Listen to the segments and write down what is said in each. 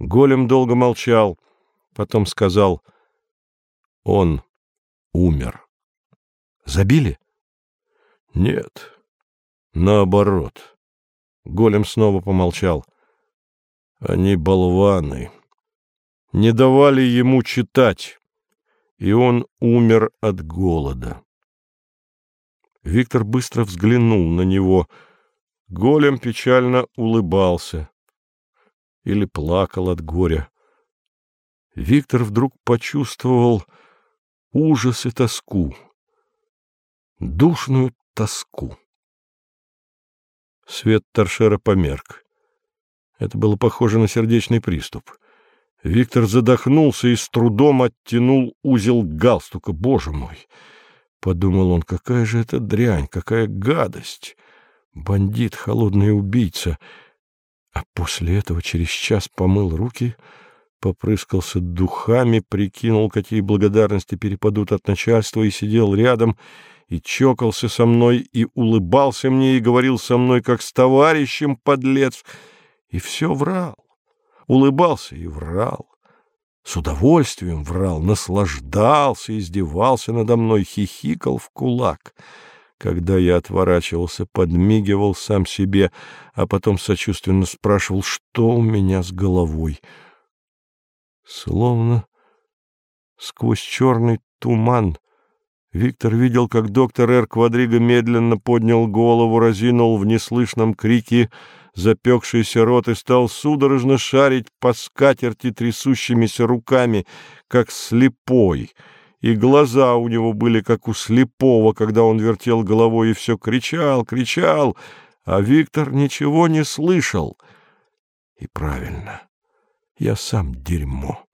Голем долго молчал, потом сказал, он умер. Забили? Нет, наоборот. Голем снова помолчал. Они болваны. Не давали ему читать, и он умер от голода. Виктор быстро взглянул на него. Голем печально улыбался. Или плакал от горя. Виктор вдруг почувствовал ужас и тоску. Душную тоску. Свет торшера померк. Это было похоже на сердечный приступ. Виктор задохнулся и с трудом оттянул узел галстука. Боже мой! — подумал он, — какая же это дрянь, какая гадость! Бандит, холодный убийца! А после этого через час помыл руки, попрыскался духами, прикинул, какие благодарности перепадут от начальства, и сидел рядом, и чокался со мной, и улыбался мне, и говорил со мной, как с товарищем, подлец, и все врал, улыбался и врал. С удовольствием врал, наслаждался, издевался надо мной, хихикал в кулак. Когда я отворачивался, подмигивал сам себе, а потом сочувственно спрашивал, что у меня с головой. Словно сквозь черный туман Виктор видел, как доктор Р. Квадриго медленно поднял голову, разинул в неслышном крике запекшийся рот и стал судорожно шарить по скатерти трясущимися руками, как слепой, и глаза у него были как у слепого, когда он вертел головой и все кричал, кричал, а Виктор ничего не слышал. И правильно, я сам дерьмо.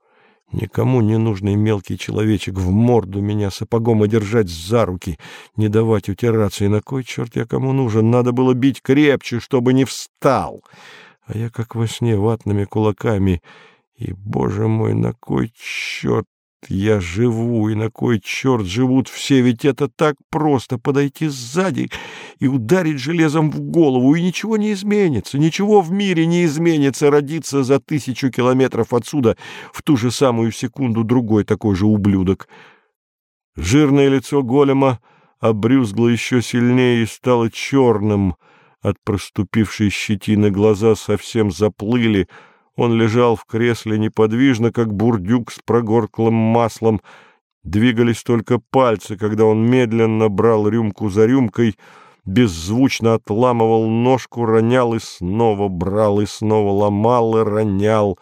Никому не нужный мелкий человечек в морду меня сапогом и держать за руки, не давать утираться. И на кой черт я кому нужен? Надо было бить крепче, чтобы не встал. А я как во сне ватными кулаками. И, боже мой, на кой черт я живу, и на кой черт живут все, ведь это так просто подойти сзади и ударить железом в голову, и ничего не изменится, ничего в мире не изменится, родиться за тысячу километров отсюда в ту же самую секунду другой такой же ублюдок. Жирное лицо голема обрюзгло еще сильнее и стало черным от проступившей щетины, глаза совсем заплыли, он лежал в кресле неподвижно, как бурдюк с прогорклым маслом. Двигались только пальцы, когда он медленно брал рюмку за рюмкой, беззвучно отламывал ножку, ронял и снова брал, и снова ломал и ронял.